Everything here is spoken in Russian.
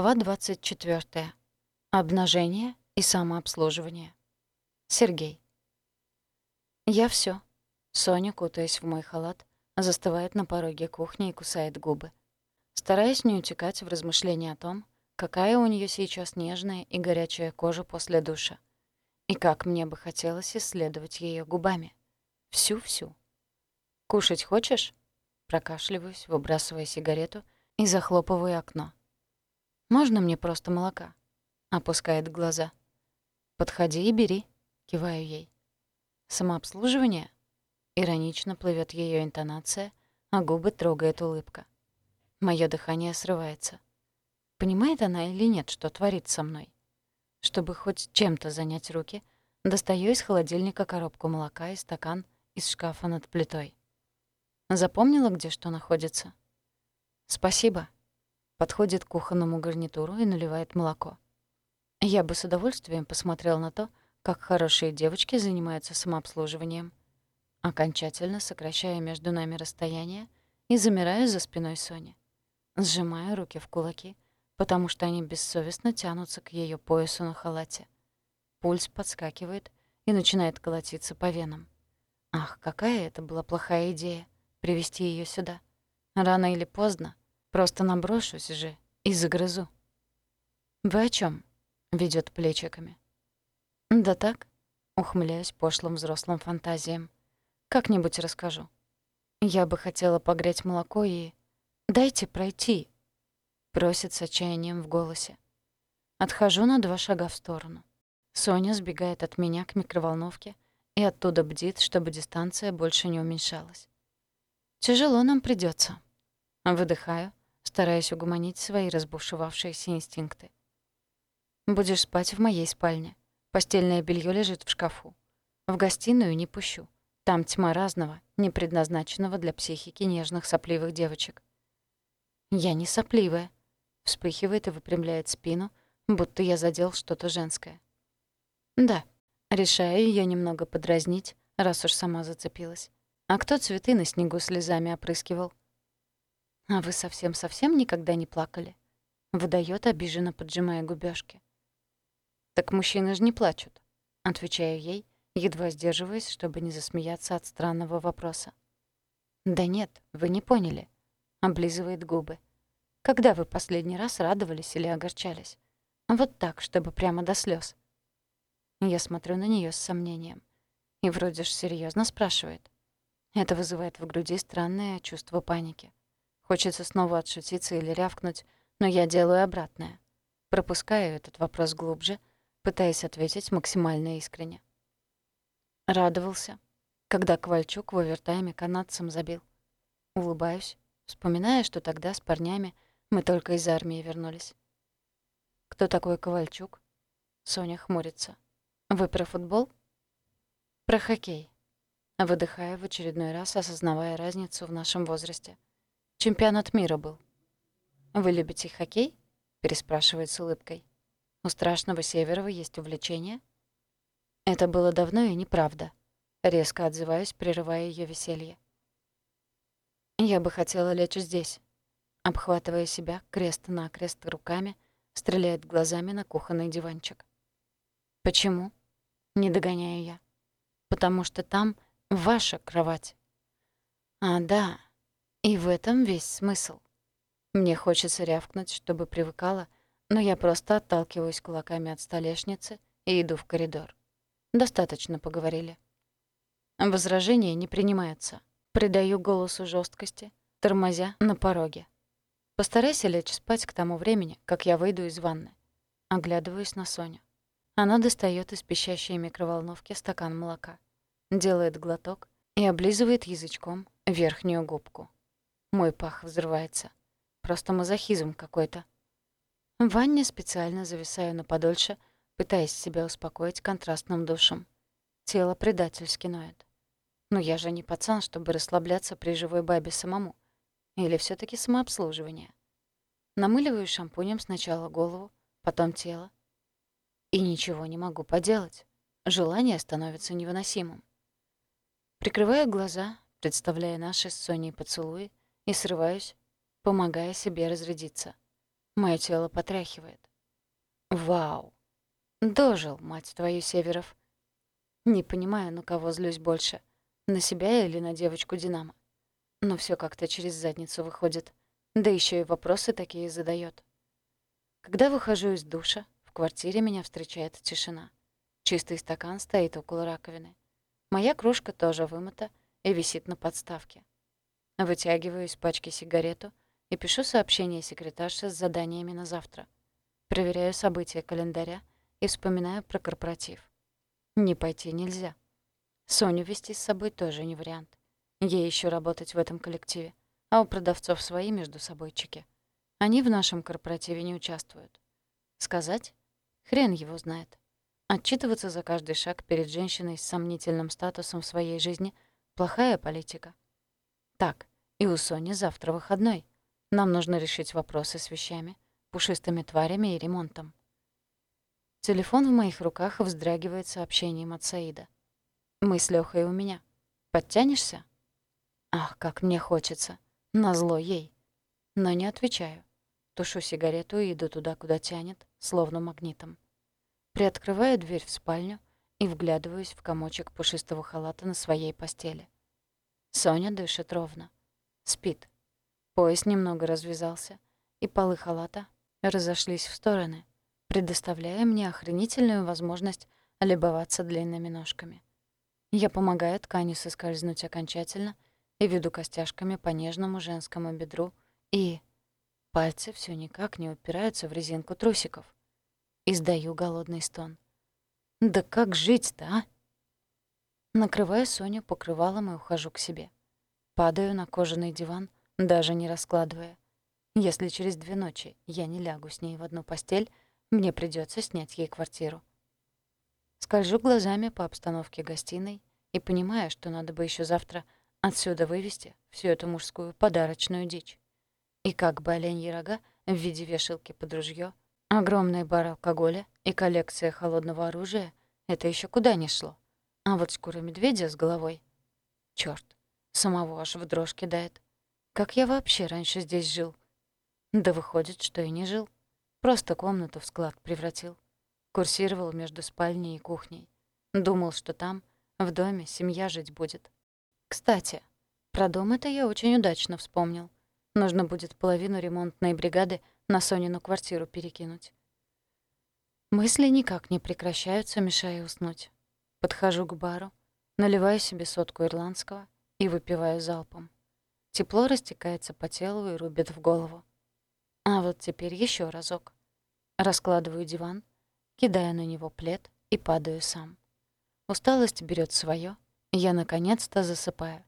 Глава 24. Обнажение и самообслуживание. Сергей. Я все. Соня, кутаясь в мой халат, застывает на пороге кухни и кусает губы. Стараясь не утекать в размышления о том, какая у нее сейчас нежная и горячая кожа после душа. И как мне бы хотелось исследовать ее губами. Всю-всю. «Кушать хочешь?» Прокашливаюсь, выбрасывая сигарету и захлопываю окно. «Можно мне просто молока?» Опускает глаза. «Подходи и бери», — киваю ей. «Самообслуживание?» Иронично плывет ее интонация, а губы трогает улыбка. Моё дыхание срывается. Понимает она или нет, что творит со мной? Чтобы хоть чем-то занять руки, достаю из холодильника коробку молока и стакан из шкафа над плитой. Запомнила, где что находится? «Спасибо», подходит к кухонному гарнитуру и наливает молоко. Я бы с удовольствием посмотрел на то, как хорошие девочки занимаются самообслуживанием. Окончательно сокращая между нами расстояние и замираю за спиной Сони. Сжимаю руки в кулаки, потому что они бессовестно тянутся к ее поясу на халате. Пульс подскакивает и начинает колотиться по венам. Ах, какая это была плохая идея — привести ее сюда. Рано или поздно Просто наброшусь же и загрызу. «Вы о чем? ведет плечиками. «Да так», — ухмыляюсь пошлым взрослым фантазиям. «Как-нибудь расскажу. Я бы хотела погреть молоко и... Дайте пройти!» Просит с отчаянием в голосе. Отхожу на два шага в сторону. Соня сбегает от меня к микроволновке и оттуда бдит, чтобы дистанция больше не уменьшалась. Тяжело нам придется. Выдыхаю, стараясь угомонить свои разбушевавшиеся инстинкты. «Будешь спать в моей спальне. Постельное белье лежит в шкафу. В гостиную не пущу. Там тьма разного, не предназначенного для психики нежных сопливых девочек». «Я не сопливая», — вспыхивает и выпрямляет спину, будто я задел что-то женское. «Да», — решаю ее немного подразнить, раз уж сама зацепилась. «А кто цветы на снегу слезами опрыскивал?» «А вы совсем-совсем никогда не плакали?» Выдаёт, обиженно поджимая губёшки. «Так мужчины же не плачут», — отвечаю ей, едва сдерживаясь, чтобы не засмеяться от странного вопроса. «Да нет, вы не поняли», — облизывает губы. «Когда вы последний раз радовались или огорчались? Вот так, чтобы прямо до слёз». Я смотрю на неё с сомнением. И вроде ж серьёзно спрашивает. Это вызывает в груди странное чувство паники. Хочется снова отшутиться или рявкнуть, но я делаю обратное. Пропускаю этот вопрос глубже, пытаясь ответить максимально искренне. Радовался, когда Ковальчук в овертайме канадцам забил. Улыбаюсь, вспоминая, что тогда с парнями мы только из армии вернулись. «Кто такой Ковальчук?» Соня хмурится. «Вы про футбол?» «Про хоккей». Выдыхая в очередной раз, осознавая разницу в нашем возрасте — Чемпионат мира был. «Вы любите хоккей?» — переспрашивает с улыбкой. «У страшного Северова есть увлечение?» «Это было давно и неправда», — резко отзываюсь, прерывая ее веселье. «Я бы хотела лечь здесь», — обхватывая себя крест-накрест руками, стреляет глазами на кухонный диванчик. «Почему?» — не догоняю я. «Потому что там ваша кровать». «А, да», и в этом весь смысл. Мне хочется рявкнуть, чтобы привыкала, но я просто отталкиваюсь кулаками от столешницы и иду в коридор. Достаточно поговорили. Возражения не принимаются. Придаю голосу жесткости, тормозя на пороге. Постарайся лечь спать к тому времени, как я выйду из ванны. Оглядываюсь на Соню. Она достает из пищащей микроволновки стакан молока, делает глоток и облизывает язычком верхнюю губку. Мой пах взрывается. Просто мазохизм какой-то. В ванне специально зависаю на подольше, пытаясь себя успокоить контрастным душем. Тело предательски ноет. Но я же не пацан, чтобы расслабляться при живой бабе самому. Или все таки самообслуживание. Намыливаю шампунем сначала голову, потом тело. И ничего не могу поделать. Желание становится невыносимым. Прикрываю глаза, представляя наши с Соней поцелуи, и срываюсь, помогая себе разрядиться. Мое тело потряхивает. Вау! Дожил, мать твою, Северов. Не понимаю, на кого злюсь больше. На себя или на девочку Динамо. Но все как-то через задницу выходит. Да еще и вопросы такие задает. Когда выхожу из душа, в квартире меня встречает тишина. Чистый стакан стоит около раковины. Моя кружка тоже вымыта и висит на подставке. Вытягиваю из пачки сигарету и пишу сообщение секретарше с заданиями на завтра. Проверяю события календаря и вспоминаю про корпоратив. Не пойти нельзя. Соню вести с собой тоже не вариант. Ей еще работать в этом коллективе, а у продавцов свои между собой чеки. Они в нашем корпоративе не участвуют. Сказать? Хрен его знает. Отчитываться за каждый шаг перед женщиной с сомнительным статусом в своей жизни — плохая политика. Так, и у Сони завтра выходной. Нам нужно решить вопросы с вещами, пушистыми тварями и ремонтом. Телефон в моих руках вздрагивает сообщением от Саида. «Мы с Лёхой у меня. Подтянешься?» Ах, как мне хочется. Назло ей. Но не отвечаю. Тушу сигарету и иду туда, куда тянет, словно магнитом. Приоткрываю дверь в спальню и вглядываюсь в комочек пушистого халата на своей постели. Соня дышит ровно. Спит. Пояс немного развязался, и полы халата разошлись в стороны, предоставляя мне охренительную возможность любоваться длинными ножками. Я помогаю ткани соскользнуть окончательно — и веду костяшками по нежному женскому бедру, и... Пальцы все никак не упираются в резинку трусиков. Издаю голодный стон. «Да как жить-то, а?» Накрываю Соню покрывалом и ухожу к себе. Падаю на кожаный диван, даже не раскладывая. Если через две ночи я не лягу с ней в одну постель, мне придется снять ей квартиру. Скольжу глазами по обстановке гостиной и понимаю, что надо бы еще завтра Отсюда вывести всю эту мужскую подарочную дичь. И как бы оленьи рога в виде вешалки под ружьё, огромный бар алкоголя и коллекция холодного оружия — это еще куда ни шло. А вот шкура медведя с головой... Чёрт, самого аж в дрожь кидает. Как я вообще раньше здесь жил? Да выходит, что и не жил. Просто комнату в склад превратил. Курсировал между спальней и кухней. Думал, что там, в доме, семья жить будет. Кстати, про дом это я очень удачно вспомнил. Нужно будет половину ремонтной бригады на Сонину квартиру перекинуть. Мысли никак не прекращаются, мешая уснуть. Подхожу к бару, наливаю себе сотку ирландского и выпиваю залпом. Тепло растекается по телу и рубит в голову. А вот теперь еще разок. Раскладываю диван, кидаю на него плед и падаю сам. Усталость берет свое, я наконец-то засыпаю.